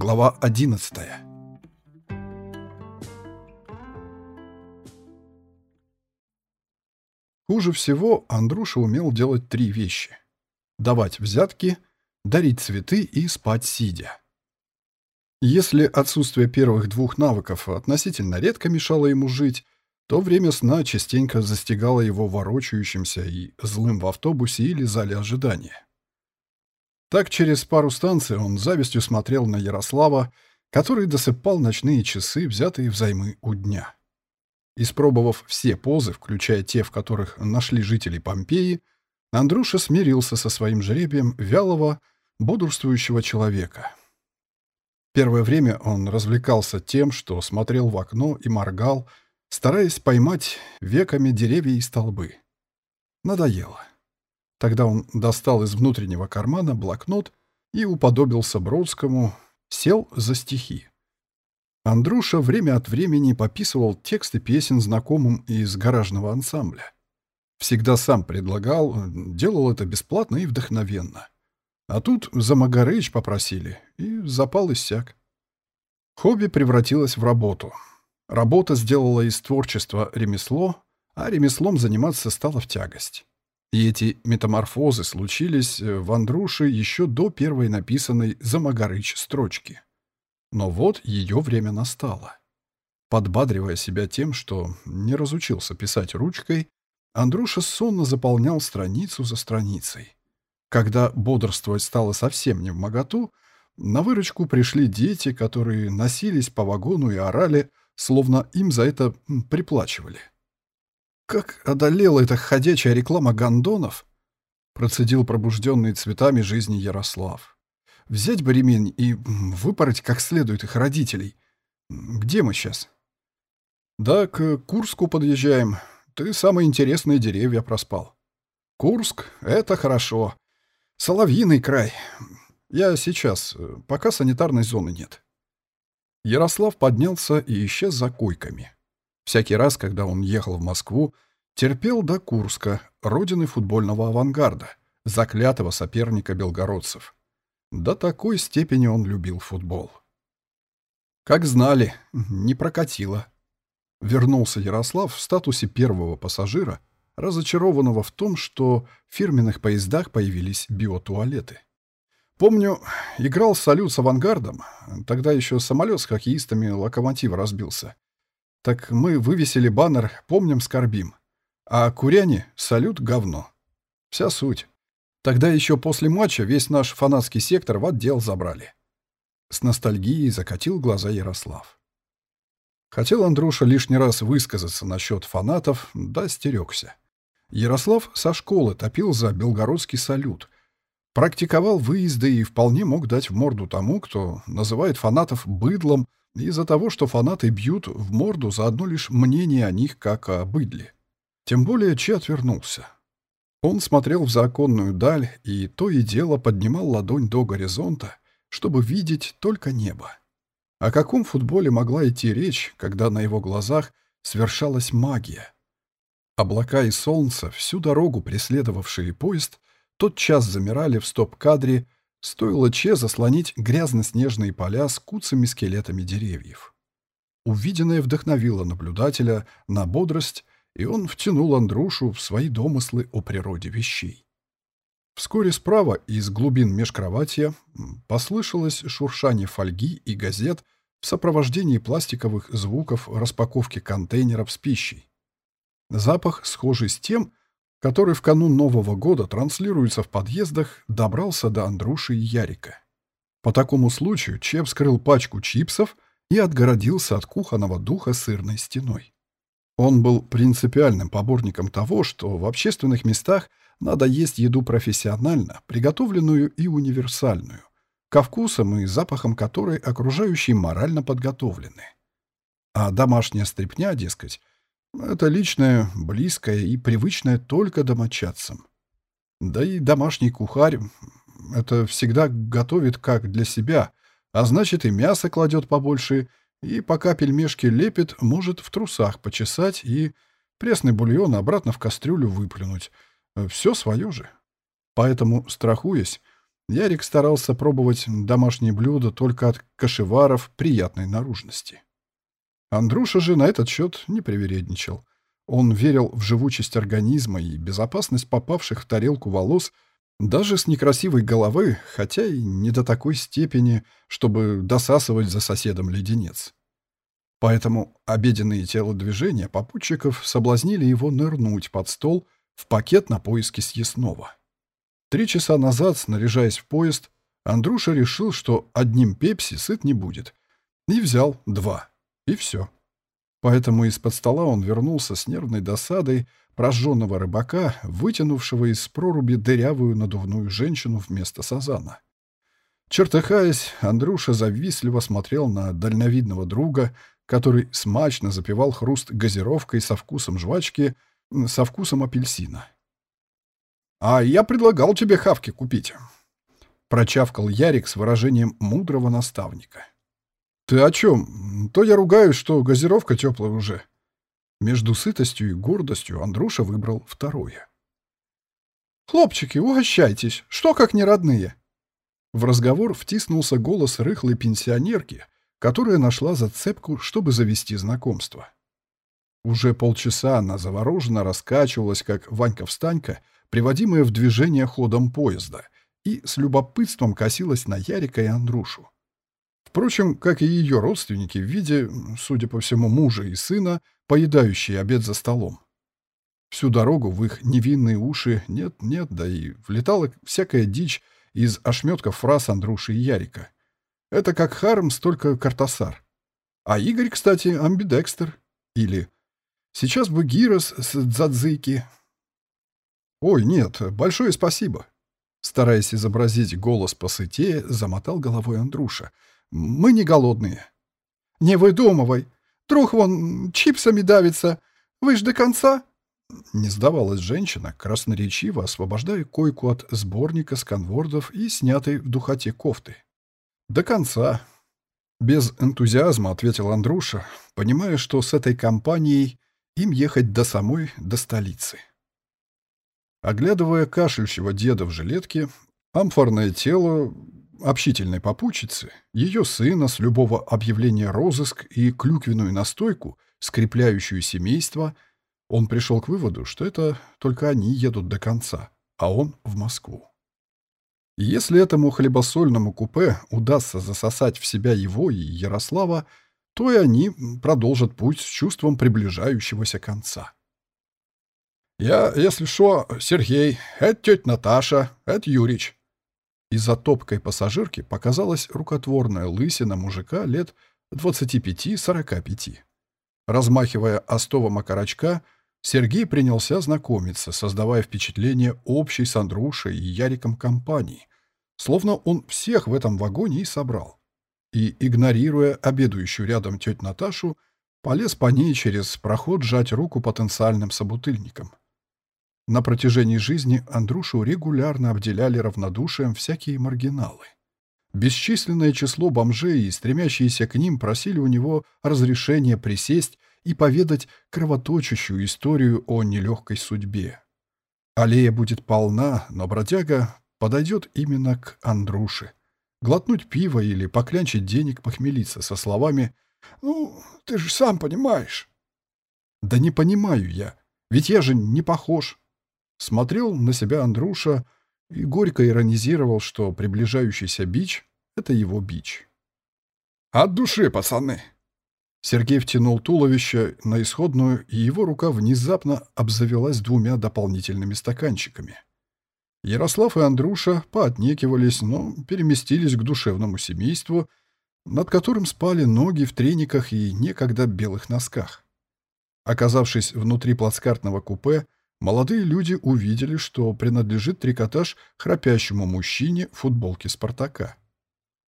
Глава 11 Хуже всего Андруша умел делать три вещи. Давать взятки, дарить цветы и спать сидя. Если отсутствие первых двух навыков относительно редко мешало ему жить, то время сна частенько застигало его ворочающимся и злым в автобусе или зале ожидания. Так через пару станций он завистью смотрел на Ярослава, который досыпал ночные часы, взятые взаймы у дня. Испробовав все позы, включая те, в которых нашли жителей Помпеи, Андруша смирился со своим жребием вялого, бодрствующего человека. Первое время он развлекался тем, что смотрел в окно и моргал, стараясь поймать веками деревья и столбы. Надоело. Тогда он достал из внутреннего кармана блокнот и уподобился Бродскому, сел за стихи. Андруша время от времени пописывал тексты песен знакомым из гаражного ансамбля. Всегда сам предлагал, делал это бесплатно и вдохновенно. А тут за Магарыч попросили, и запал иссяк. Хобби превратилось в работу. Работа сделала из творчества ремесло, а ремеслом заниматься стало в тягость. И эти метаморфозы случились э, в Андруше еще до первой написанной за Магарыч строчки. Но вот ее время настало. Подбадривая себя тем, что не разучился писать ручкой, Андруша сонно заполнял страницу за страницей. Когда бодрствовать стало совсем не в моготу, на выручку пришли дети, которые носились по вагону и орали, словно им за это приплачивали. «Как одолела эта ходячая реклама гондонов!» процедил пробужденный цветами жизни Ярослав. «Взять бы ремень и выпороть как следует их родителей. Где мы сейчас?» «Да, к Курску подъезжаем. Ты самые интересные деревья проспал». «Курск — это хорошо. Соловьиный край. Я сейчас, пока санитарной зоны нет». Ярослав поднялся и исчез за койками. Всякий раз, когда он ехал в Москву, терпел до Курска, родины футбольного авангарда, заклятого соперника белгородцев. До такой степени он любил футбол. Как знали, не прокатило. Вернулся Ярослав в статусе первого пассажира, разочарованного в том, что в фирменных поездах появились биотуалеты. Помню, играл салют с авангардом, тогда еще самолет с хоккеистами локомотива разбился. Так мы вывесили баннер «Помним, скорбим». А куряне — салют говно. Вся суть. Тогда еще после матча весь наш фанатский сектор в отдел забрали. С ностальгией закатил глаза Ярослав. Хотел Андруша лишний раз высказаться насчет фанатов, да стерегся. Ярослав со школы топил за белгородский салют. Практиковал выезды и вполне мог дать в морду тому, кто называет фанатов быдлом из-за того, что фанаты бьют в морду за одно лишь мнение о них как о быдле. Тем более Че отвернулся. Он смотрел в законную даль и то и дело поднимал ладонь до горизонта, чтобы видеть только небо. О каком футболе могла идти речь, когда на его глазах свершалась магия? Облака и солнце, всю дорогу преследовавшие поезд, тотчас замирали в стоп-кадре Стоило Че заслонить грязно-снежные поля с куцами скелетами деревьев. Увиденное вдохновило наблюдателя на бодрость, и он втянул Андрушу в свои домыслы о природе вещей. Вскоре справа из глубин межкроватья послышалось шуршание фольги и газет в сопровождении пластиковых звуков распаковки контейнеров с пищей. Запах, схожий с тем, который в канун Нового года транслируется в подъездах, добрался до Андруши и Ярика. По такому случаю Чеп вскрыл пачку чипсов и отгородился от кухонного духа сырной стеной. Он был принципиальным поборником того, что в общественных местах надо есть еду профессионально, приготовленную и универсальную, ко вкусам и запахам которой окружающие морально подготовлены. А домашняя стряпня, дескать, это личное, близкое и привычное только домочадцам. Да и домашний кухарь это всегда готовит как для себя, а значит и мясо кладет побольше, и пока пельмешки лепит, может в трусах почесать и пресный бульон обратно в кастрюлю выплюнуть. Все свое же. Поэтому, страхуясь, Ярик старался пробовать домашние блюда только от кашеваров приятной наружности. Андруша же на этот счет не привередничал. Он верил в живучесть организма и безопасность попавших в тарелку волос даже с некрасивой головы, хотя и не до такой степени, чтобы досасывать за соседом леденец. Поэтому обеденные телодвижения попутчиков соблазнили его нырнуть под стол в пакет на поиски съестного. Три часа назад, снаряжаясь в поезд, Андруша решил, что одним пепси сыт не будет, и взял два, и все. Поэтому из-под стола он вернулся с нервной досадой прожженного рыбака, вытянувшего из проруби дырявую надувную женщину вместо сазана. Чертыхаясь, Андрюша завистливо смотрел на дальновидного друга, который смачно запивал хруст газировкой со вкусом жвачки, со вкусом апельсина. «А я предлагал тебе хавки купить», — прочавкал Ярик с выражением мудрого наставника. «Ты о чем? То я ругаюсь, что газировка теплая уже». Между сытостью и гордостью Андруша выбрал второе. «Хлопчики, угощайтесь, что как не родные?» В разговор втиснулся голос рыхлой пенсионерки, которая нашла зацепку, чтобы завести знакомство. Уже полчаса она завороженно раскачивалась, как Ванька-встанька, приводимая в движение ходом поезда, и с любопытством косилась на Ярика и Андрушу. Впрочем, как и ее родственники в виде, судя по всему, мужа и сына, поедающие обед за столом. Всю дорогу в их невинные уши нет-нет, да и влетала всякая дичь из ошметков фраз Андруши и Ярика. Это как Хармс, только Картасар. А Игорь, кстати, амбидекстер. Или «Сейчас бы Гирос с Дзадзыки». «Ой, нет, большое спасибо». Стараясь изобразить голос посытее, замотал головой Андруша — мы не голодные». «Не выдумывай. Друг вон чипсами давится. Вы ж до конца?» Не сдавалась женщина, красноречиво освобождая койку от сборника сканвордов и снятой в духоте кофты. «До конца». Без энтузиазма ответил Андруша, понимая, что с этой компанией им ехать до самой, до столицы. Оглядывая кашляющего деда в жилетке, амфорное тело общительной попутчицы, ее сына с любого объявления розыск и клюквенную настойку, скрепляющую семейство, он пришел к выводу, что это только они едут до конца, а он в Москву. Если этому хлебосольному купе удастся засосать в себя его и Ярослава, то и они продолжат путь с чувством приближающегося конца. «Я, если что, Сергей, это тетя Наташа, это Юрич», из-за топкой пассажирки показалась рукотворная лысина мужика лет 25-45. Размахивая остовом окорочка, Сергей принялся знакомиться, создавая впечатление общей с Андрушей и Яриком компании, словно он всех в этом вагоне и собрал. И, игнорируя обедающую рядом тетю Наташу, полез по ней через проход сжать руку потенциальным собутыльникам. На протяжении жизни Андрушу регулярно обделяли равнодушием всякие маргиналы. Бесчисленное число бомжей и стремящиеся к ним просили у него разрешения присесть и поведать кровоточащую историю о нелегкой судьбе. Аллея будет полна, но бродяга подойдет именно к Андруше. Глотнуть пиво или поклянчить денег похмелиться со словами «Ну, ты же сам понимаешь». «Да не понимаю я, ведь я же не похож, Смотрел на себя Андруша и горько иронизировал, что приближающийся бич — это его бич. «От души, пацаны!» Сергей втянул туловище на исходную, и его рука внезапно обзавелась двумя дополнительными стаканчиками. Ярослав и Андруша поотнекивались, но переместились к душевному семейству, над которым спали ноги в трениках и некогда белых носках. Оказавшись внутри плацкартного купе, молодые люди увидели, что принадлежит трикотаж храпящему мужчине в футболке «Спартака».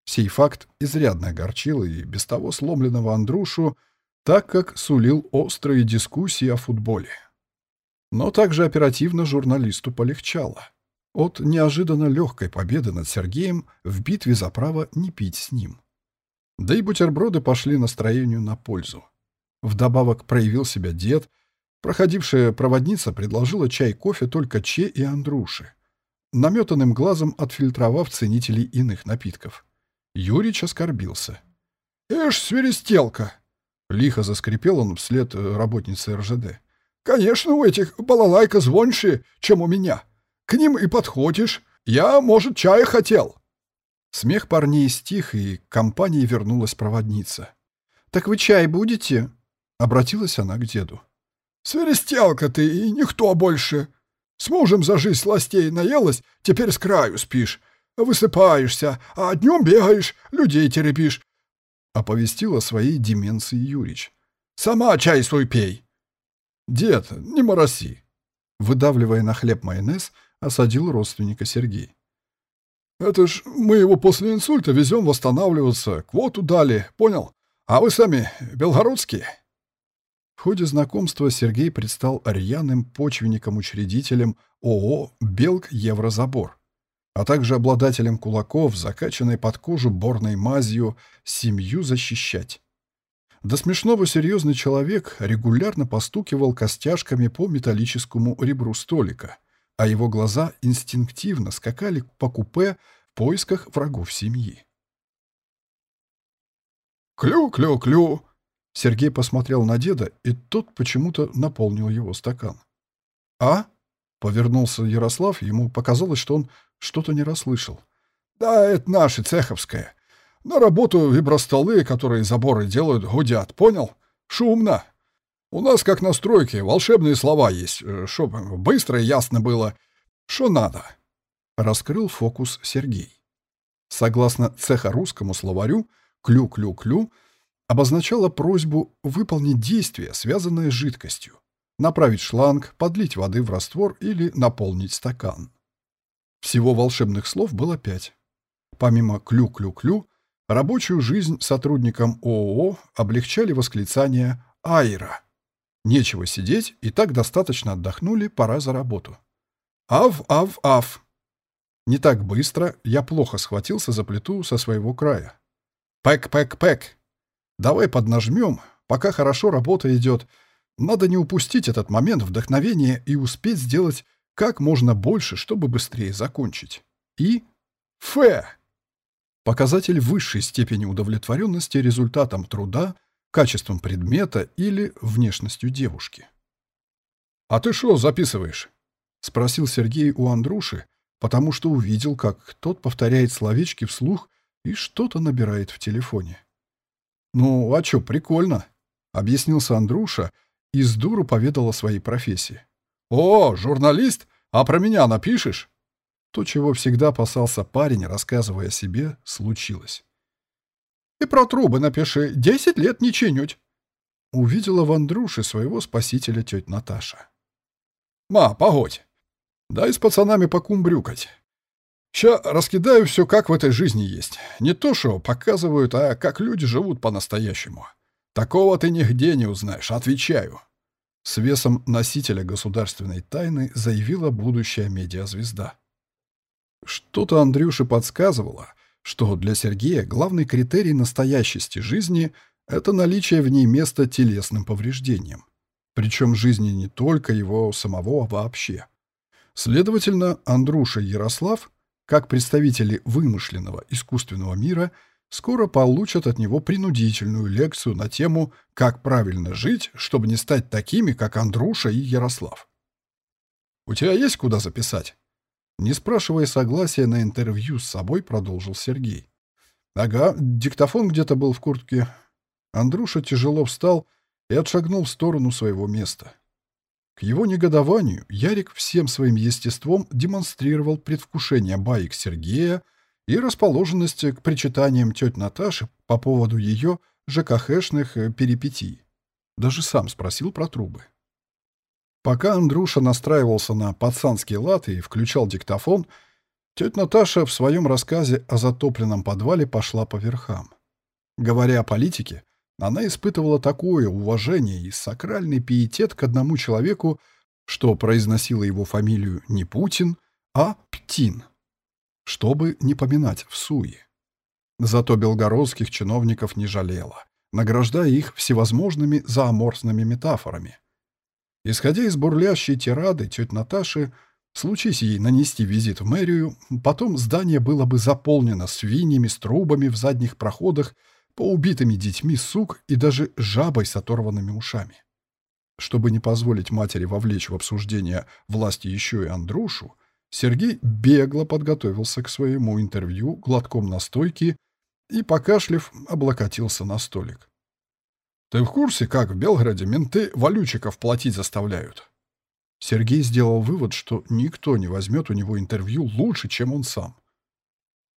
Сей факт изрядно огорчил и без того сломленного Андрюшу, так как сулил острые дискуссии о футболе. Но также оперативно журналисту полегчало. От неожиданно легкой победы над Сергеем в битве за право не пить с ним. Да и бутерброды пошли настроению на пользу. Вдобавок проявил себя дед — Проходившая проводница предложила чай-кофе только Че и Андруше. наметанным глазом отфильтровав ценителей иных напитков. Юрич оскорбился. «Эш, свиристелка!» Лихо заскрипел он вслед э, работнице РЖД. «Конечно, у этих балалайка звоньше, чем у меня. К ним и подходишь. Я, может, чая хотел». Смех парней стих, и к компании вернулась проводница. «Так вы чай будете?» — обратилась она к деду. «Свиристелка ты и никто больше. С мужем за жизнь сластей наелась, теперь с краю спишь. Высыпаешься, а днем бегаешь, людей. Оповестил о своей деменции Юрич. «Сама чай свой пей!» «Дед, не мороси!» Выдавливая на хлеб майонез, осадил родственника Сергей. «Это ж мы его после инсульта везем восстанавливаться, квоту дали, понял? А вы сами белгородские?» В ходе знакомства Сергей предстал рьяным почвенником-учредителем ООО «Белк Еврозабор», а также обладателем кулаков, закачанной под кожу борной мазью, семью защищать. До смешного серьезный человек регулярно постукивал костяшками по металлическому ребру столика, а его глаза инстинктивно скакали по купе в поисках врагов семьи. «Клю-клю-клю!» Сергей посмотрел на деда, и тот почему-то наполнил его стакан. «А?» — повернулся Ярослав, ему показалось, что он что-то не расслышал. «Да, это наши, цеховское. На работу вибростолы, которые заборы делают, гудят, понял? Шумно. У нас, как на стройке, волшебные слова есть, э, чтоб быстро и ясно было, что надо». Раскрыл фокус Сергей. Согласно цехорусскому словарю, «клю-клю-клю» обозначала просьбу выполнить действие, связанное с жидкостью, направить шланг, подлить воды в раствор или наполнить стакан. Всего волшебных слов было пять. Помимо «клю-клю-клю», рабочую жизнь сотрудникам ООО облегчали восклицания «Айра». Нечего сидеть, и так достаточно отдохнули, пора за работу. «Ав, ав, ав!» Не так быстро, я плохо схватился за плиту со своего края. «Пэк, пэк, пэк!» Давай поднажмем, пока хорошо работа идет. Надо не упустить этот момент вдохновения и успеть сделать как можно больше, чтобы быстрее закончить. И... Фэ! Показатель высшей степени удовлетворенности результатом труда, качеством предмета или внешностью девушки. «А ты что записываешь?» — спросил Сергей у Андруши, потому что увидел, как тот повторяет словечки вслух и что-то набирает в телефоне. «Ну, а чё, прикольно», — объяснился Андруша и с дуру поведал о своей профессии. «О, журналист? А про меня напишешь?» То, чего всегда опасался парень, рассказывая о себе, случилось. «И про трубы напиши. Десять лет не чинють». Увидела в Андрюше своего спасителя тетя Наташа. «Ма, погодь. Дай с пацанами покумбрюкать. Ща раскидаю все, как в этой жизни есть. Не то, что показывают, а как люди живут по-настоящему. Такого ты нигде не узнаешь, отвечаю. С весом носителя государственной тайны заявила будущая медиазвезда. Что-то Андрюше подсказывало, что для Сергея главный критерий настоящести жизни — это наличие в ней места телесным повреждениям. Причем жизни не только его самого, а вообще. Следовательно, Андруша Ярослав — как представители вымышленного искусственного мира скоро получат от него принудительную лекцию на тему «Как правильно жить, чтобы не стать такими, как Андруша и Ярослав». «У тебя есть куда записать?» Не спрашивая согласия на интервью с собой, продолжил Сергей. «Ага, диктофон где-то был в куртке». Андруша тяжело встал и отшагнул в сторону своего места. К его негодованию Ярик всем своим естеством демонстрировал предвкушение баек Сергея и расположенность к причитаниям тети Наташи по поводу ее ЖКХшных э, перипетий. Даже сам спросил про трубы. Пока Андрюша настраивался на пацанский лад и включал диктофон, тетя Наташа в своем рассказе о затопленном подвале пошла по верхам. Говоря о политике, она испытывала такое уважение и сакральный пиетет к одному человеку, что произносила его фамилию не Путин, а Птин, чтобы не поминать в суе. Зато белгородских чиновников не жалела, награждая их всевозможными зооморфными метафорами. Исходя из бурлящей тирады тетя Наташи, Случись ей нанести визит в мэрию, потом здание было бы заполнено свиньями с трубами в задних проходах, поубитыми детьми сук и даже жабой с оторванными ушами. Чтобы не позволить матери вовлечь в обсуждение власти еще и Андрушу, Сергей бегло подготовился к своему интервью глотком настойки и, покашлив, облокотился на столик. «Ты в курсе, как в Белгороде менты валючиков платить заставляют?» Сергей сделал вывод, что никто не возьмет у него интервью лучше, чем он сам.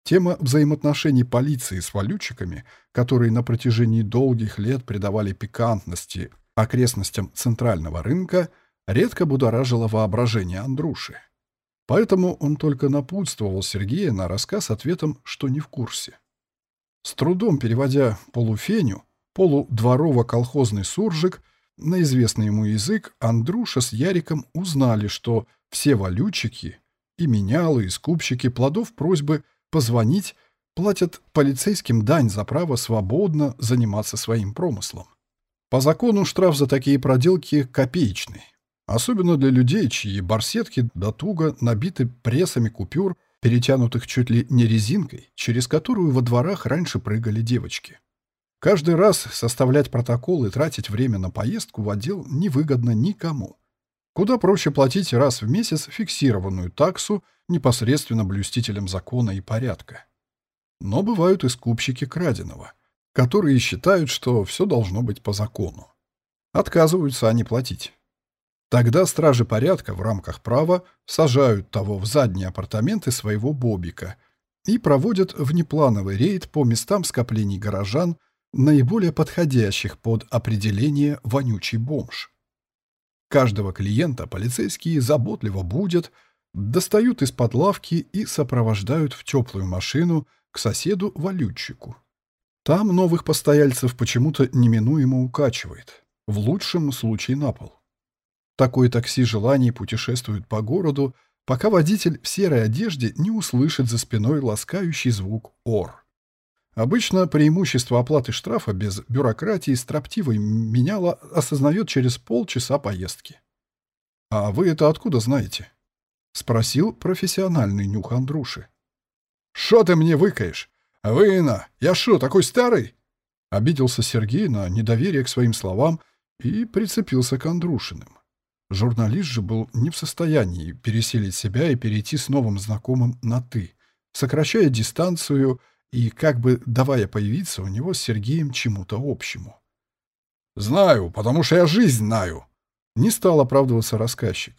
Тема взаимоотношений полиции с валютчиками, которые на протяжении долгих лет придавали пикантности окрестностям центрального рынка, редко будоражила воображение Андруши. Поэтому он только напутствовал Сергея на рассказ ответом, что не в курсе. С трудом переводя полуфеню, полудворово-колхозный суржик – на известный ему язык Андруша с Яриком узнали, что все валютчики, и менялы, и скупщики плодов просьбы позвонить платят полицейским дань за право свободно заниматься своим промыслом. По закону штраф за такие проделки копеечный. Особенно для людей, чьи барсетки до туго набиты прессами купюр, перетянутых чуть ли не резинкой, через которую во дворах раньше прыгали девочки. Каждый раз составлять протокол и тратить время на поездку в отдел невыгодно никому. Куда проще платить раз в месяц фиксированную таксу непосредственно блюстителям закона и порядка. Но бывают и скупщики краденого, которые считают, что все должно быть по закону. Отказываются они платить. Тогда стражи порядка в рамках права сажают того в задние апартаменты своего бобика и проводят внеплановый рейд по местам скоплений горожан, наиболее подходящих под определение «вонючий бомж». Каждого клиента полицейские заботливо будят, достают из-под лавки и сопровождают в теплую машину к соседу-валютчику. Там новых постояльцев почему-то неминуемо укачивает, в лучшем случае на пол. Такое такси желаний путешествует по городу, пока водитель в серой одежде не услышит за спиной ласкающий звук «ор». Обычно преимущество оплаты штрафа без бюрократии строптивой меняло осознает через полчаса поездки. «А вы это откуда знаете?» — спросил профессиональный нюх Андруши. «Шо ты мне выкаешь? Вына, я шо, такой старый?» Обиделся Сергей на недоверие к своим словам и прицепился к Андрушиным. Журналист же был не в состоянии переселить себя и перейти с новым знакомым на «ты», сокращая дистанцию — и как бы давая появиться у него с Сергеем чему-то общему. «Знаю, потому что я жизнь знаю», — не стал оправдываться рассказчик.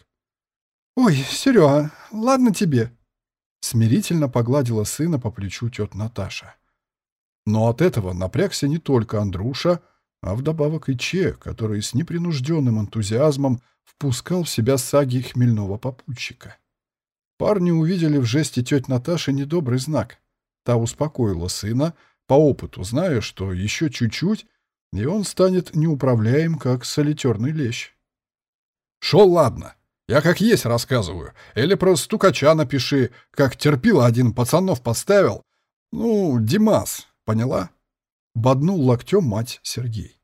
«Ой, Серега, ладно тебе», — смирительно погладила сына по плечу тет Наташа. Но от этого напрягся не только Андруша, а вдобавок и Че, который с непринужденным энтузиазмом впускал в себя саги хмельного попутчика. Парни увидели в жесте теть Наташи недобрый знак — Та успокоила сына, по опыту зная, что еще чуть-чуть, и он станет неуправляем, как солитерный лещ. «Шо ладно, я как есть рассказываю, или про стукача напиши, как терпила один пацанов подставил. Ну, Димас, поняла?» Боднул локтем мать Сергей.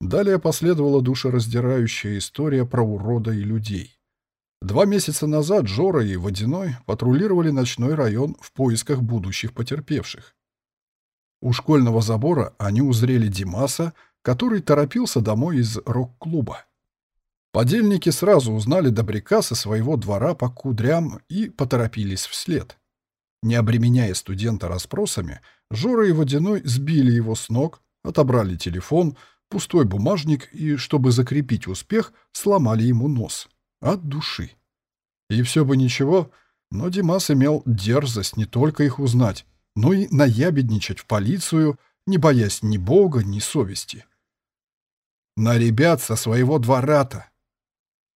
Далее последовала душераздирающая история про урода и людей. Два месяца назад Жора и Водяной патрулировали ночной район в поисках будущих потерпевших. У школьного забора они узрели Димаса, который торопился домой из рок-клуба. Подельники сразу узнали добряка со своего двора по кудрям и поторопились вслед. Не обременяя студента расспросами, Жора и Водяной сбили его с ног, отобрали телефон, пустой бумажник и, чтобы закрепить успех, сломали ему нос. От души. И все бы ничего, но Димас имел дерзость не только их узнать, но и наябедничать в полицию, не боясь ни бога, ни совести. На ребят со своего двора-то.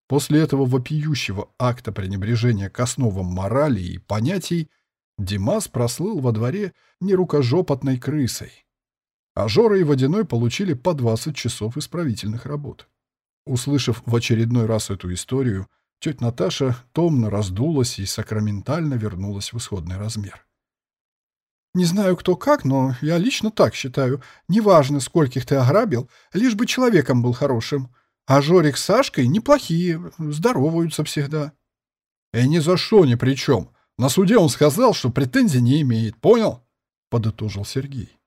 После этого вопиющего акта пренебрежения к основам морали и понятий Димас прослыл во дворе нерукожопотной крысой. А Жора и Водяной получили по 20 часов исправительных работ. Услышав в очередной раз эту историю, тетя Наташа томно раздулась и сакраментально вернулась в исходный размер. «Не знаю, кто как, но я лично так считаю. Неважно, скольких ты ограбил, лишь бы человеком был хорошим. А Жорик с Сашкой неплохие, здороваются всегда». «И ни за что ни при чем. На суде он сказал, что претензий не имеет. Понял?» — подытожил Сергей.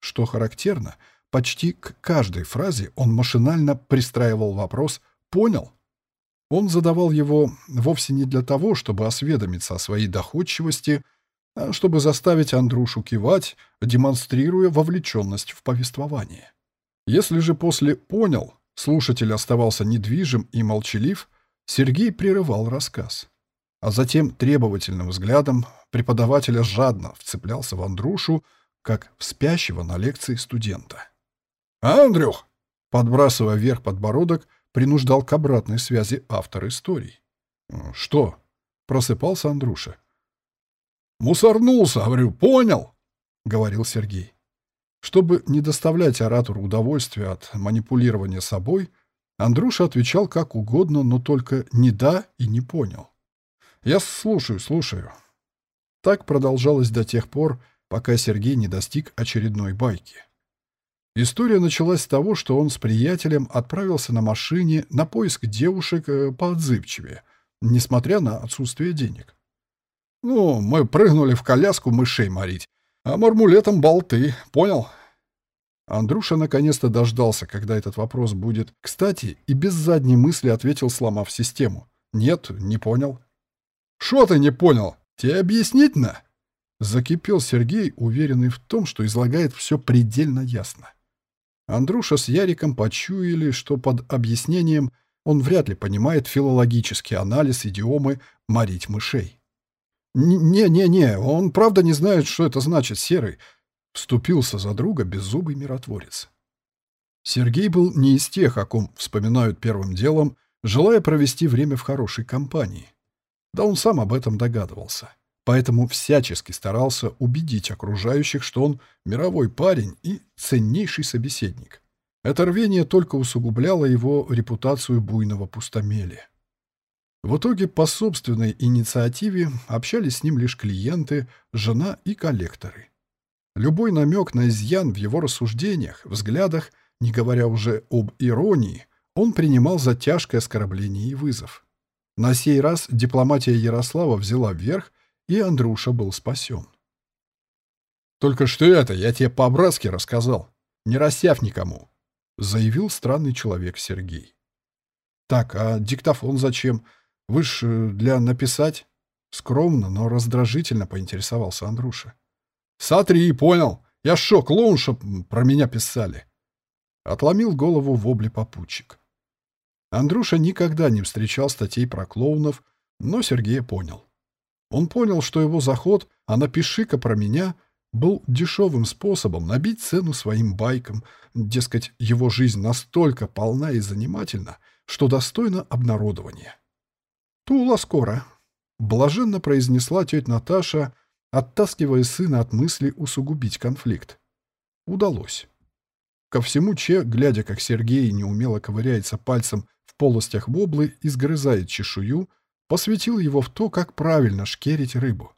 Что характерно, почти к каждой фразе он машинально пристраивал вопрос «понял?». Он задавал его вовсе не для того, чтобы осведомиться о своей доходчивости, а чтобы заставить Андрюшу кивать, демонстрируя вовлеченность в повествование. Если же после «понял» слушатель оставался недвижим и молчалив, Сергей прерывал рассказ. А затем требовательным взглядом преподавателя жадно вцеплялся в Андрушу, как в спящего на лекции студента. «Андрюх!» Подбрасывая вверх подбородок, принуждал к обратной связи автор историй. «Что?» — просыпался Андруша. «Мусорнулся, говорю, понял?» — говорил Сергей. Чтобы не доставлять оратору удовольствия от манипулирования собой, Андруша отвечал как угодно, но только не «да» и «не понял». «Я слушаю, слушаю». Так продолжалось до тех пор, пока Сергей не достиг очередной байки. История началась с того, что он с приятелем отправился на машине на поиск девушек э, поотзывчивее, несмотря на отсутствие денег. «Ну, мы прыгнули в коляску мышей морить, а мармулетом болты, понял?» Андрюша наконец-то дождался, когда этот вопрос будет. Кстати, и без задней мысли ответил, сломав систему. «Нет, не понял». «Шо ты не понял? Тебе объяснить на?» Закипел Сергей, уверенный в том, что излагает все предельно ясно. Андрюша с Яриком почуяли, что под объяснением он вряд ли понимает филологический анализ идиомы «морить мышей». «Не-не-не, он правда не знает, что это значит, Серый», — вступился за друга беззубый миротворец. Сергей был не из тех, о ком вспоминают первым делом, желая провести время в хорошей компании. Да он сам об этом догадывался. Поэтому всячески старался убедить окружающих, что он мировой парень и ценнейший собеседник. Это рвение только усугубляло его репутацию буйного пустомелия. В итоге по собственной инициативе общались с ним лишь клиенты, жена и коллекторы. Любой намек на изъян в его рассуждениях, взглядах, не говоря уже об иронии, он принимал за тяжкое оскорбление и вызов. На сей раз дипломатия Ярослава взяла вверх, и Андрюша был спасен. «Только что это я тебе по-братски рассказал, не рассяв никому», заявил странный человек Сергей. «Так, а диктофон зачем?» Вы ж э, для написать...» Скромно, но раздражительно поинтересовался Андруша. «Сотри, понял. Я шо, клоун, чтоб про меня писали?» Отломил голову в обле попутчик. Андруша никогда не встречал статей про клоунов, но Сергея понял. Он понял, что его заход «А напиши-ка про меня» был дешевым способом набить цену своим байкам, дескать, его жизнь настолько полна и занимательна, что достойна обнародования. «Тула скоро», — блаженно произнесла тетя Наташа, оттаскивая сына от мысли усугубить конфликт. Удалось. Ко всему Че, глядя, как Сергей неумело ковыряется пальцем в полостях воблы и сгрызает чешую, посвятил его в то, как правильно шкерить рыбу.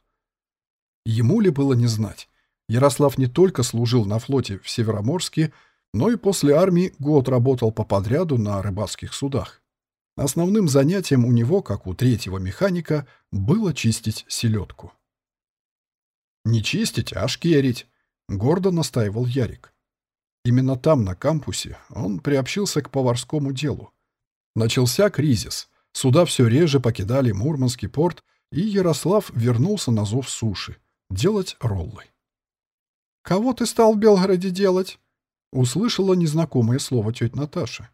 Ему ли было не знать? Ярослав не только служил на флоте в Североморске, но и после армии год работал по подряду на рыбацких судах. Основным занятием у него, как у третьего механика, было чистить селедку. «Не чистить, а шкерить», — гордо настаивал Ярик. Именно там, на кампусе, он приобщился к поварскому делу. Начался кризис. Суда все реже покидали Мурманский порт, и Ярослав вернулся на зов суши — делать роллы. «Кого ты стал в Белгороде делать?» — услышала незнакомое слово тетя Наташа.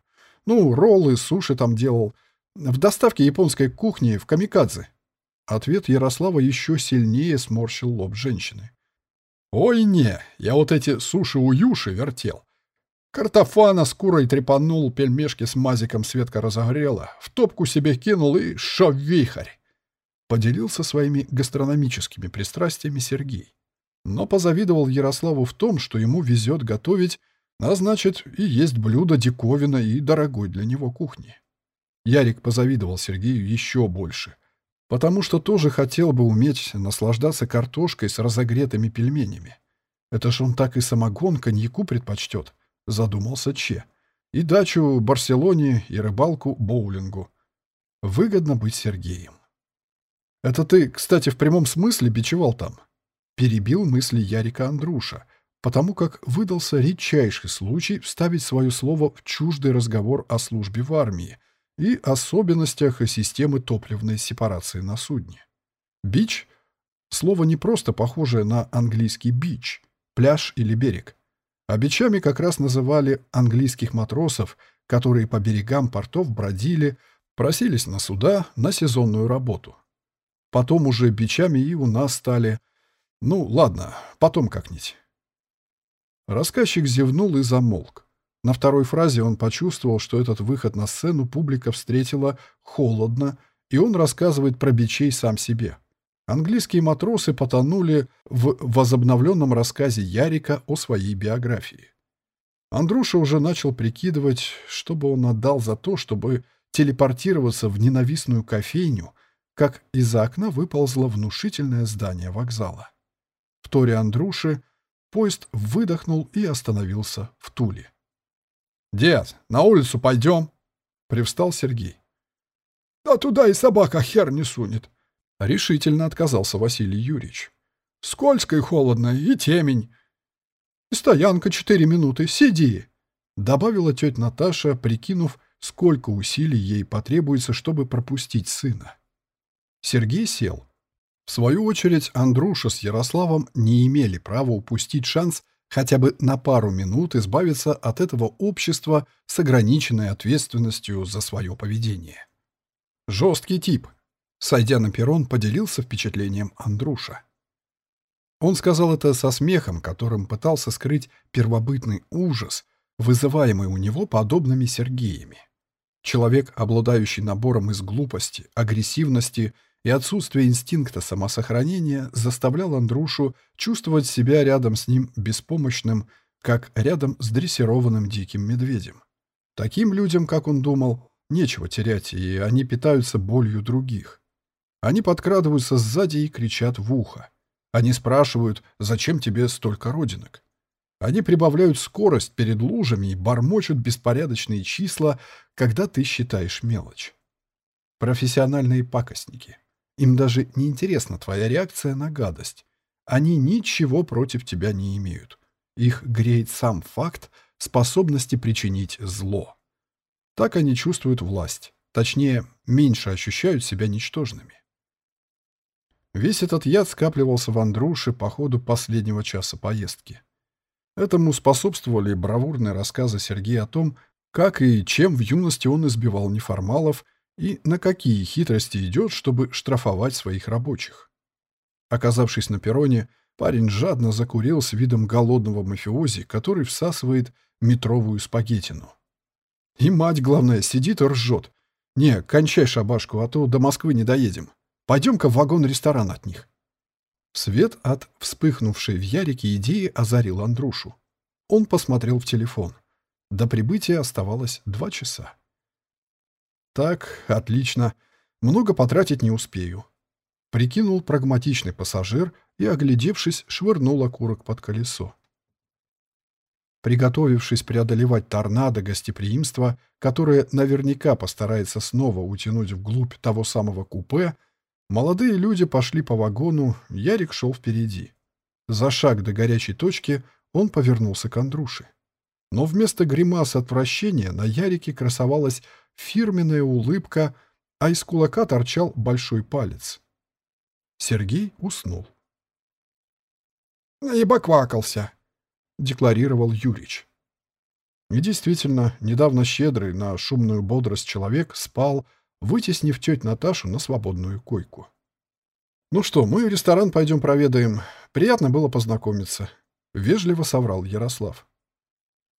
Ну, роллы, суши там делал. В доставке японской кухни в Камикадзе. Ответ Ярослава еще сильнее сморщил лоб женщины. «Ой, не, я вот эти суши у Юши вертел. Картофана с курой трепанул, пельмешки с мазиком Светка разогрела, в топку себе кинул и шо вихарь!» Поделился своими гастрономическими пристрастиями Сергей. Но позавидовал Ярославу в том, что ему везет готовить а значит, и есть блюдо диковина и дорогой для него кухни. Ярик позавидовал Сергею еще больше, потому что тоже хотел бы уметь наслаждаться картошкой с разогретыми пельменями. Это ж он так и самогон коньяку предпочтет, задумался Че. И дачу Барселоне, и рыбалку боулингу. Выгодно быть Сергеем. Это ты, кстати, в прямом смысле бичевал там?» Перебил мысли Ярика Андруша, потому как выдался редчайший случай вставить свое слово в чуждый разговор о службе в армии и особенностях системы топливной сепарации на судне. Бич — слово не просто похожее на английский бич, пляж или берег, а бичами как раз называли английских матросов, которые по берегам портов бродили, просились на суда на сезонную работу. Потом уже бичами и у нас стали. Ну, ладно, потом как-нибудь. Рассказчик зевнул и замолк. На второй фразе он почувствовал, что этот выход на сцену публика встретила холодно, и он рассказывает про бичей сам себе. Английские матросы потонули в возобновленном рассказе Ярика о своей биографии. Андруша уже начал прикидывать, что бы он отдал за то, чтобы телепортироваться в ненавистную кофейню, как из-за окна выползло внушительное здание вокзала. В торе Андруши поезд выдохнул и остановился в Туле. «Дед, на улицу пойдем!» — привстал Сергей. «Да туда и собака хер не сунет!» — решительно отказался Василий Юрьевич. «Скользко и холодно, и темень. Стоянка четыре минуты, сиди!» — добавила тетя Наташа, прикинув, сколько усилий ей потребуется, чтобы пропустить сына. Сергей сел. В свою очередь, Андруша с Ярославом не имели права упустить шанс хотя бы на пару минут избавиться от этого общества с ограниченной ответственностью за свое поведение. Жесткий тип. Сойдя на перрон, поделился впечатлением Андруша. Он сказал это со смехом, которым пытался скрыть первобытный ужас, вызываемый у него подобными Сергеями. Человек, обладающий набором из глупости, агрессивности и отсутствия инстинкта самосохранения, заставлял Андрушу чувствовать себя рядом с ним беспомощным, как рядом с дрессированным диким медведем. Таким людям, как он думал, нечего терять, и они питаются болью других. Они подкрадываются сзади и кричат в ухо. Они спрашивают, зачем тебе столько родинок? Они прибавляют скорость перед лужами и бормочут беспорядочные числа, когда ты считаешь мелочь. Профессиональные пакостники. Им даже не интересна твоя реакция на гадость. Они ничего против тебя не имеют. Их греет сам факт способности причинить зло. Так они чувствуют власть. Точнее, меньше ощущают себя ничтожными. Весь этот яд скапливался в Андруше по ходу последнего часа поездки. Этому способствовали бравурные рассказы Сергея о том, как и чем в юности он избивал неформалов и на какие хитрости идет, чтобы штрафовать своих рабочих. Оказавшись на перроне, парень жадно закурил с видом голодного мафиози, который всасывает метровую спагеттину. И мать, главное, сидит и ржет. «Не, кончай шабашку, а то до Москвы не доедем. Пойдем-ка в вагон-ресторан от них». Свет от вспыхнувшей в Ярике идеи озарил Андрушу. Он посмотрел в телефон. До прибытия оставалось два часа. «Так, отлично. Много потратить не успею». Прикинул прагматичный пассажир и, оглядевшись, швырнул окурок под колесо. Приготовившись преодолевать торнадо гостеприимства, которое наверняка постарается снова утянуть вглубь того самого купе, Молодые люди пошли по вагону, Ярик шел впереди. За шаг до горячей точки он повернулся к Андруше. Но вместо гримас отвращения на Ярике красовалась фирменная улыбка, а из кулака торчал большой палец. Сергей уснул. «И баквакался», — декларировал Юрич. И действительно, недавно щедрый на шумную бодрость человек спал, вытеснив теть Наташу на свободную койку. «Ну что, мы в ресторан пойдем проведаем. Приятно было познакомиться», — вежливо соврал Ярослав.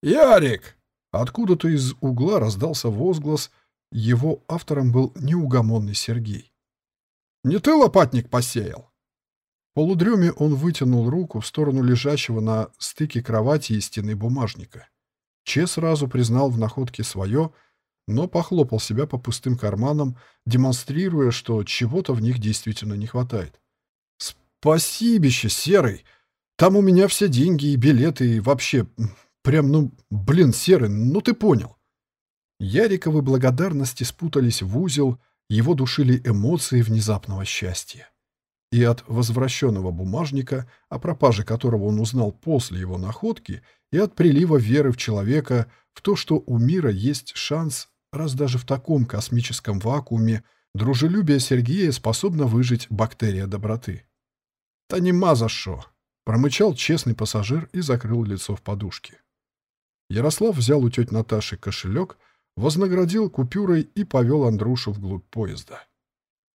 «Ярик!» Откуда-то из угла раздался возглас. Его автором был неугомонный Сергей. «Не ты лопатник посеял?» В полудреме он вытянул руку в сторону лежащего на стыке кровати и стены бумажника. Че сразу признал в находке свое — но похлопал себя по пустым карманам, демонстрируя, что чего-то в них действительно не хватает. «Спасибище, Серый! Там у меня все деньги и билеты, и вообще... Прям, ну, блин, Серый, ну ты понял!» Яриковы благодарности спутались в узел, Его душили эмоции внезапного счастья. И от возвращенного бумажника, о пропаже которого он узнал после его находки, и от прилива веры в человека, в то, что у мира есть шанс, раз даже в таком космическом вакууме, дружелюбие Сергея способно выжить бактерия доброты. «Та нема за шо!» — промычал честный пассажир и закрыл лицо в подушке. Ярослав взял у тети Наташи кошелек, вознаградил купюрой и повел Андрушу вглубь поезда.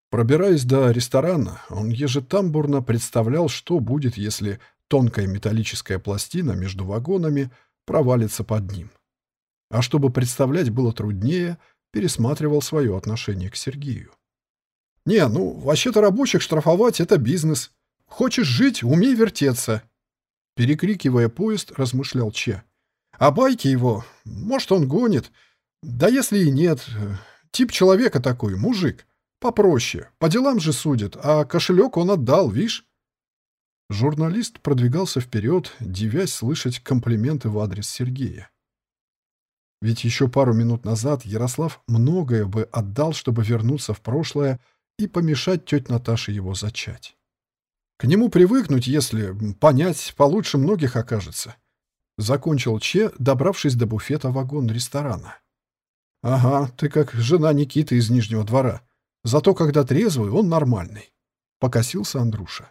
Пробираясь до ресторана, он ежетамбурно представлял, что будет, если тонкая металлическая пластина между вагонами провалится под ним. А чтобы представлять было труднее, пересматривал свое отношение к Сергею. «Не, ну, вообще-то рабочих штрафовать — это бизнес. Хочешь жить — умей вертеться!» Перекрикивая поезд, размышлял Че. «А байки его, может, он гонит. Да если и нет, тип человека такой, мужик. Попроще, по делам же судит, а кошелек он отдал, видишь?» Журналист продвигался вперед, дивясь слышать комплименты в адрес Сергея. Ведь еще пару минут назад Ярослав многое бы отдал, чтобы вернуться в прошлое и помешать тете Наташе его зачать. К нему привыкнуть, если понять, получше многих окажется. Закончил Че, добравшись до буфета вагон-ресторана. «Ага, ты как жена Никиты из Нижнего двора. Зато когда трезвый, он нормальный», — покосился Андруша.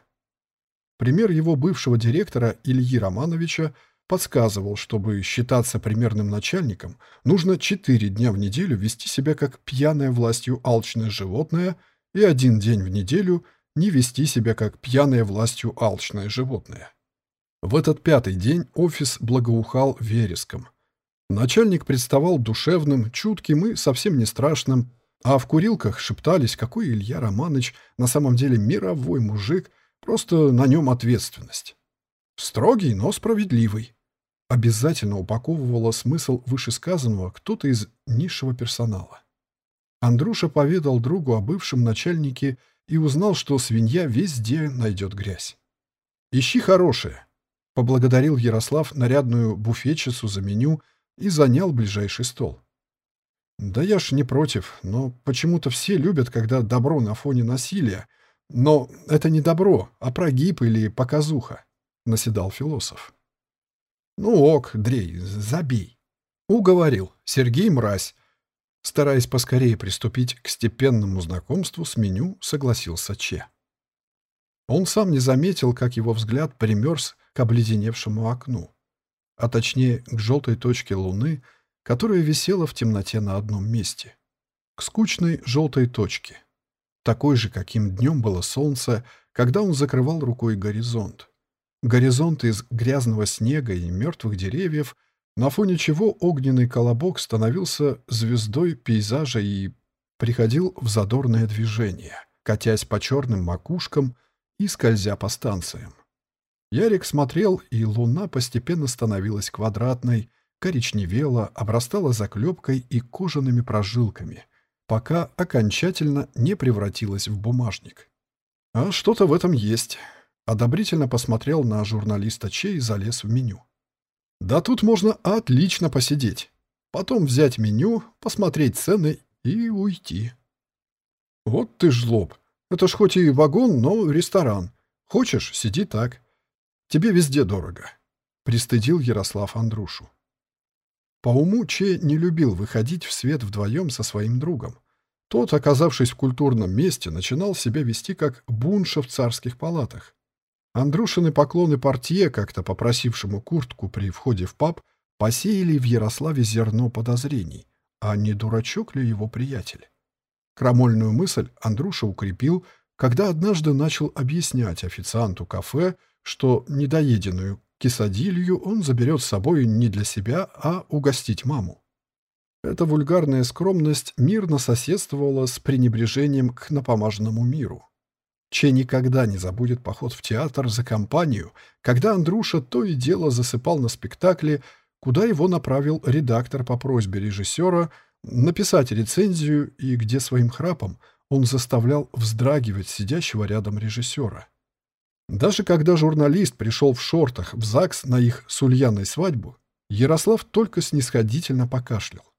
Пример его бывшего директора Ильи Романовича подсказывал, чтобы считаться примерным начальником, нужно четыре дня в неделю вести себя как пьяное властью алчное животное и один день в неделю не вести себя как пьяное властью алчное животное. В этот пятый день офис благоухал вереском. Начальник представал душевным, чутким и совсем не страшным, а в курилках шептались, какой Илья Романович на самом деле мировой мужик – Просто на нем ответственность. Строгий, но справедливый. Обязательно упаковывала смысл вышесказанного кто-то из низшего персонала. Андрюша поведал другу о бывшем начальнике и узнал, что свинья везде найдет грязь. «Ищи хорошее», — поблагодарил Ярослав нарядную буфетчицу за меню и занял ближайший стол. «Да я ж не против, но почему-то все любят, когда добро на фоне насилия, но это не добро, а прогиб или показуха, — наседал философ. Ну ок, Дрей, забей. Уговорил. Сергей мразь. Стараясь поскорее приступить к степенному знакомству с меню, согласился Че. Он сам не заметил, как его взгляд примерз к обледеневшему окну, а точнее к желтой точке луны, которая висела в темноте на одном месте. К скучной желтой точке, такой же, каким днем было солнце, когда он закрывал рукой горизонт. Горизонт из грязного снега и мертвых деревьев, на фоне чего огненный колобок становился звездой пейзажа и приходил в задорное движение, катясь по черным макушкам и скользя по станциям. Ярик смотрел, и луна постепенно становилась квадратной, коричневела, обрастала заклепкой и кожаными прожилками — пока окончательно не превратилась в бумажник. А что-то в этом есть. Одобрительно посмотрел на журналиста Чей и залез в меню. Да тут можно отлично посидеть. Потом взять меню, посмотреть цены и уйти. Вот ты жлоб. Это ж хоть и вагон, но ресторан. Хочешь, сиди так. Тебе везде дорого. Пристыдил Ярослав Андрушу. По уму Че не любил выходить в свет вдвоем со своим другом. Тот, оказавшись в культурном месте, начинал себя вести как бунша в царских палатах. Андрушины поклоны портье, как-то попросившему куртку при входе в паб, посеяли в Ярославе зерно подозрений, а не дурачок ли его приятель. Крамольную мысль Андруша укрепил, когда однажды начал объяснять официанту кафе, что недоеденную Кисадилью он заберет с собой не для себя, а угостить маму. Эта вульгарная скромность мирно соседствовала с пренебрежением к напомаженному миру. Че никогда не забудет поход в театр за компанию, когда Андруша то и дело засыпал на спектакле, куда его направил редактор по просьбе режиссера написать рецензию и где своим храпом он заставлял вздрагивать сидящего рядом режиссера. Даже когда журналист пришел в шортах в ЗАГС на их с Ульяной свадьбу, Ярослав только снисходительно покашлял.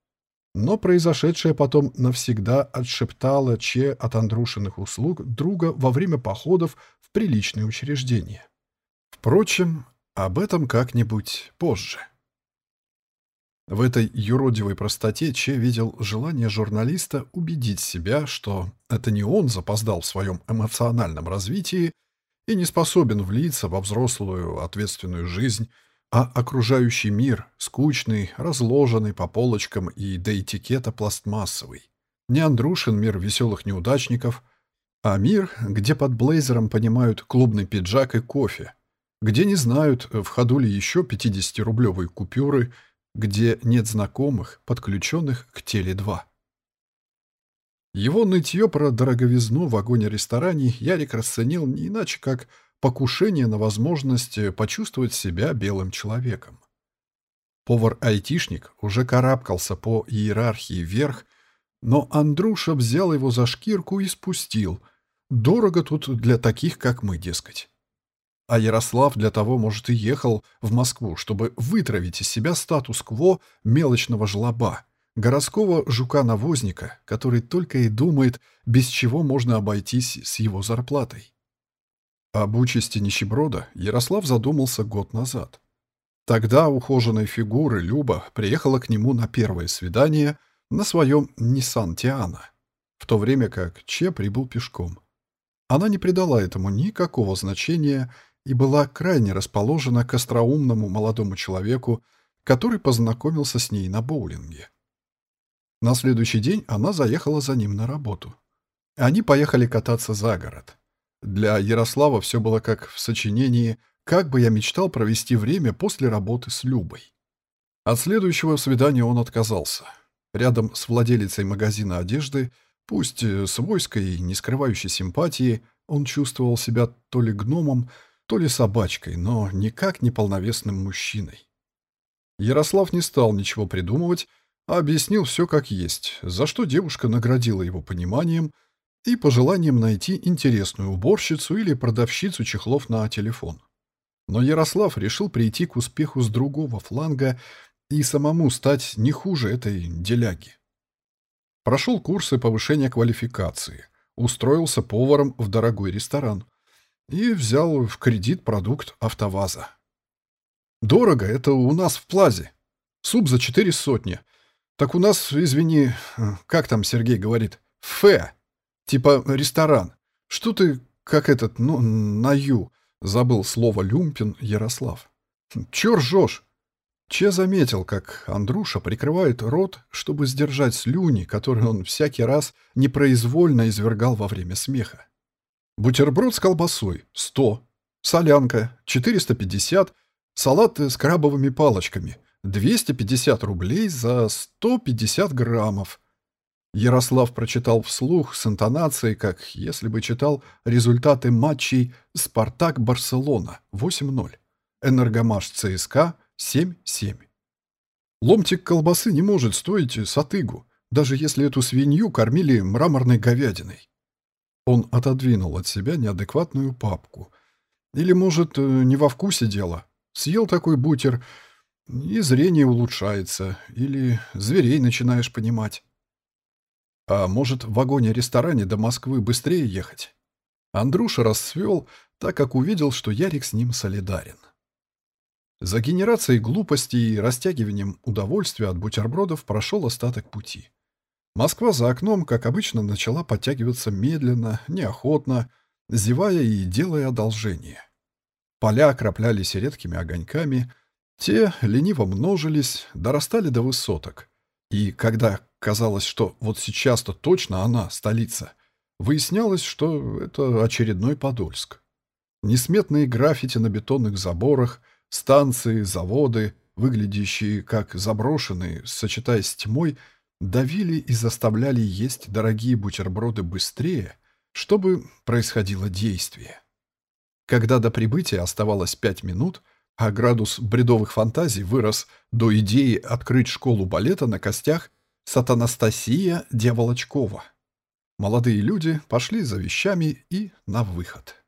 Но произошедшее потом навсегда отшептало Че от Андрушиных услуг друга во время походов в приличные учреждения. Впрочем, об этом как-нибудь позже. В этой юродивой простоте Че видел желание журналиста убедить себя, что это не он запоздал в своем эмоциональном развитии и не способен влиться во взрослую ответственную жизнь, а окружающий мир скучный, разложенный по полочкам и до этикета пластмассовый. Не Андрушин мир веселых неудачников, а мир, где под блейзером понимают клубный пиджак и кофе, где не знают, в ходу ли еще 50-рублевые купюры – где нет знакомых, подключенных к Теле2. Его нытье про дороговизну в вагоне-ресторане Ярик расценил не иначе, как покушение на возможность почувствовать себя белым человеком. Повар-айтишник уже карабкался по иерархии вверх, но Андруша взял его за шкирку и спустил. Дорого тут для таких, как мы, дескать. А Ярослав для того, может, и ехал в Москву, чтобы вытравить из себя статус-кво мелочного жлоба, городского жука-навозника, который только и думает, без чего можно обойтись с его зарплатой. Об участи нищеброда Ярослав задумался год назад. Тогда ухоженной фигуры Люба приехала к нему на первое свидание на своем Nissan Тиана, в то время как Че прибыл пешком. Она не придала этому никакого значения и была крайне расположена к остроумному молодому человеку, который познакомился с ней на боулинге. На следующий день она заехала за ним на работу. Они поехали кататься за город. Для Ярослава все было как в сочинении «Как бы я мечтал провести время после работы с Любой». От следующего свидания он отказался. Рядом с владелицей магазина одежды, пусть свойской и не скрывающей симпатии, он чувствовал себя то ли гномом, то ли собачкой, но никак не полновесным мужчиной. Ярослав не стал ничего придумывать, а объяснил все как есть, за что девушка наградила его пониманием и пожеланием найти интересную уборщицу или продавщицу чехлов на телефон. Но Ярослав решил прийти к успеху с другого фланга и самому стать не хуже этой деляги. Прошел курсы повышения квалификации, устроился поваром в дорогой ресторан и взял в кредит продукт «АвтоВАЗа». Дорого, это у нас в Плазе. Суп за четыре сотни. Так у нас, извини, как там Сергей говорит, фе, типа ресторан. Что ты, как этот, ну, на ю, забыл слово люмпин Ярослав. Чё ржёшь? Че заметил, как Андруша прикрывает рот, чтобы сдержать слюни, которые он всякий раз непроизвольно извергал во время смеха. Бутерброд с колбасой – 100. Солянка – 450. Салат с крабовыми палочками – 250 рублей за 150 граммов. Ярослав прочитал вслух с интонацией, как если бы читал результаты матчей «Спартак-Барселона» 8-0, «Энергомаш ЦСКА» 7-7. Ломтик колбасы не может стоить сатыгу, даже если эту свинью кормили мраморной говядиной. Он отодвинул от себя неадекватную папку. Или, может, э, не во вкусе дело. Съел такой бутер, и зрение улучшается, или зверей начинаешь понимать. А может, в вагоне-ресторане до Москвы быстрее ехать? Андрюша расцвел, так как увидел, что Ярик с ним солидарен. За генерацией глупости и растягиванием удовольствия от бутербродов прошел остаток пути. Москва за окном, как обычно, начала подтягиваться медленно, неохотно, зевая и делая одолжение. Поля окроплялись редкими огоньками, те лениво множились, дорастали до высоток. И когда казалось, что вот сейчас-то точно она, столица, выяснялось, что это очередной Подольск. Несметные граффити на бетонных заборах, станции, заводы, выглядящие как заброшенные, сочетаясь с тьмой, давили и заставляли есть дорогие бутерброды быстрее, чтобы происходило действие. Когда до прибытия оставалось пять минут, а градус бредовых фантазий вырос до идеи открыть школу балета на костях Сатанастасия Дьяволочкова. Молодые люди пошли за вещами и на выход.